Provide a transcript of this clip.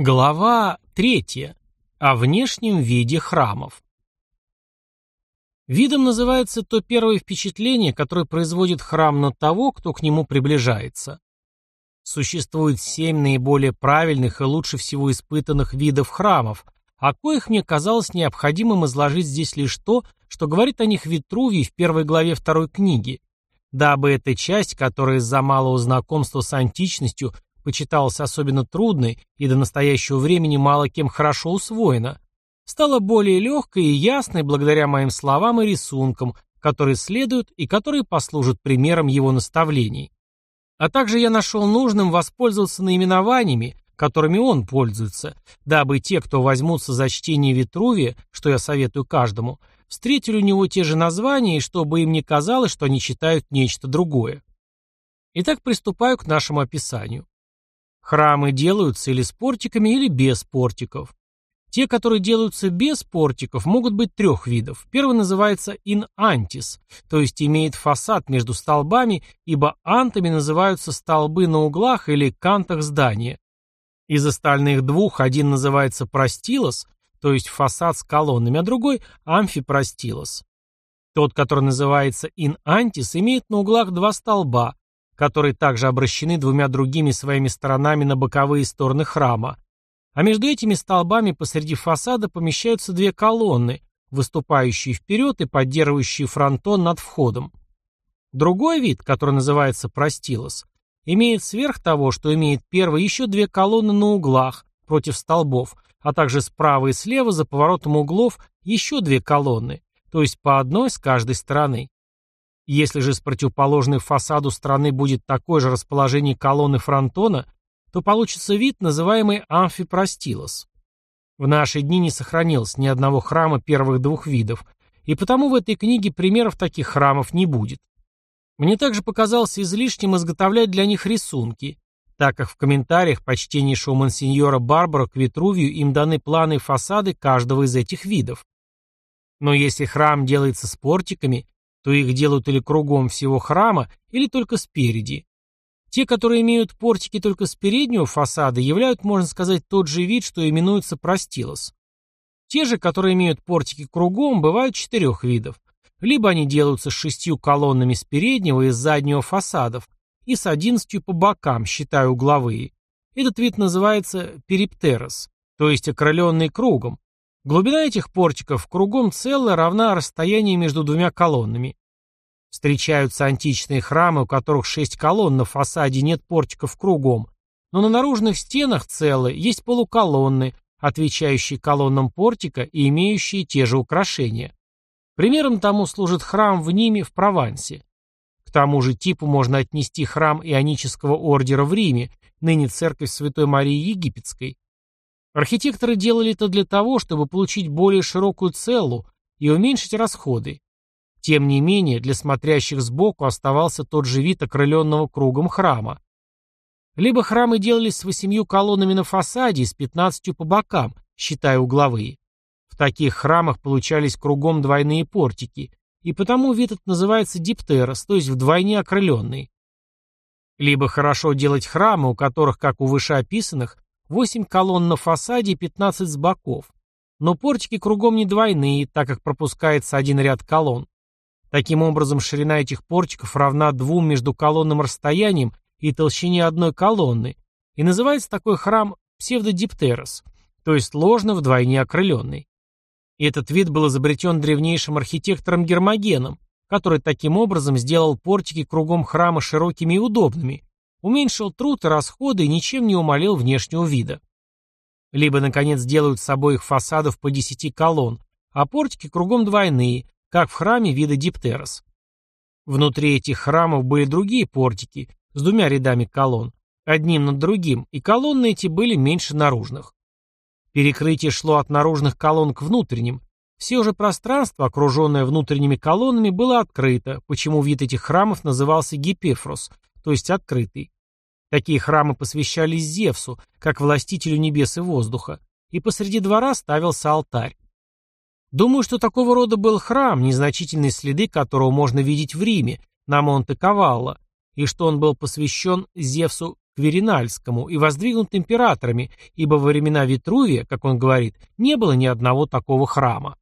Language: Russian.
Глава третья. О внешнем виде храмов. Видом называется то первое впечатление, которое производит храм на того, кто к нему приближается. Существует семь наиболее правильных и лучше всего испытанных видов храмов, о коих мне казалось необходимым изложить здесь лишь то, что говорит о них Витрувий в первой главе второй книги, дабы эта часть, которая из-за малого знакомства с античностью – почиталась особенно трудной и до настоящего времени мало кем хорошо усвоена, стала более легкой и ясной благодаря моим словам и рисункам, которые следуют и которые послужат примером его наставлений. А также я нашел нужным воспользоваться наименованиями, которыми он пользуется, дабы те, кто возьмутся за чтение Витрувия, что я советую каждому, встретили у него те же названия, чтобы им не казалось, что они читают нечто другое. Итак, приступаю к нашему описанию. Храмы делаются или с портиками, или без портиков. Те, которые делаются без портиков, могут быть трех видов. Первый называется in antis, то есть имеет фасад между столбами, ибо антами называются столбы на углах или кантах здания. Из остальных двух один называется простилос, то есть фасад с колоннами, а другой амфипростилос. Тот, который называется in antis, имеет на углах два столба, которые также обращены двумя другими своими сторонами на боковые стороны храма. А между этими столбами посреди фасада помещаются две колонны, выступающие вперед и поддерживающие фронтон над входом. Другой вид, который называется простилос, имеет сверх того, что имеет первый, еще две колонны на углах, против столбов, а также справа и слева за поворотом углов еще две колонны, то есть по одной с каждой стороны. Если же с противоположной фасаду стороны будет такое же расположение колонны фронтона, то получится вид, называемый амфипростилос. В наши дни не сохранилось ни одного храма первых двух видов, и потому в этой книге примеров таких храмов не будет. Мне также показалось излишним изготовлять для них рисунки, так как в комментариях почтеннейшего монсеньора Барбара к Витрувию им даны планы фасады каждого из этих видов. Но если храм делается с портиками, то их делают или кругом всего храма, или только спереди. Те, которые имеют портики только с переднего фасада, являют, можно сказать, тот же вид, что именуется простилос. Те же, которые имеют портики кругом, бывают четырех видов. Либо они делаются с шестью колоннами с переднего и с заднего фасадов, и с одиннадцатью по бокам, считая угловые. Этот вид называется периптерос, то есть окрыленный кругом, Глубина этих портиков кругом целая равна расстоянию между двумя колоннами. Встречаются античные храмы, у которых шесть колонн на фасаде нет портиков кругом, но на наружных стенах целые есть полуколонны, отвечающие колоннам портика и имеющие те же украшения. Примером тому служит храм в Ниме в Провансе. К тому же типу можно отнести храм Ионического ордера в Риме, ныне церковь Святой Марии Египетской, Архитекторы делали это для того, чтобы получить более широкую целлу и уменьшить расходы. Тем не менее, для смотрящих сбоку оставался тот же вид окрыленного кругом храма. Либо храмы делались с восемью колоннами на фасаде и с пятнадцатью по бокам, считая угловые. В таких храмах получались кругом двойные портики, и потому вид этот называется диптерос, то есть вдвойне окрыленный. Либо хорошо делать храмы, у которых, как у вышеописанных, Восемь колонн на фасаде и пятнадцать с боков. Но портики кругом не двойные, так как пропускается один ряд колонн. Таким образом, ширина этих портиков равна двум между колонным расстояниям и толщине одной колонны, и называется такой храм псевдодиптерос, то есть ложно вдвойне окрыленный. И этот вид был изобретен древнейшим архитектором Гермогеном, который таким образом сделал портики кругом храма широкими и удобными, Уменьшил труд и расходы и ничем не умалил внешнего вида. Либо, наконец, делают с обоих фасадов по десяти колонн, а портики кругом двойные, как в храме вида Диптерос. Внутри этих храмов были другие портики с двумя рядами колонн, одним над другим, и колонны эти были меньше наружных. Перекрытие шло от наружных колонн к внутренним. Все же пространство, окруженное внутренними колоннами, было открыто, почему вид этих храмов назывался гипефрос, то есть открытый. Такие храмы посвящались Зевсу, как властителю небес и воздуха, и посреди двора ставился алтарь. Думаю, что такого рода был храм, незначительные следы которого можно видеть в Риме, на Монте-Кавалло, и что он был посвящен Зевсу Кверинальскому и воздвигнут императорами, ибо во времена Витрувия, как он говорит, не было ни одного такого храма.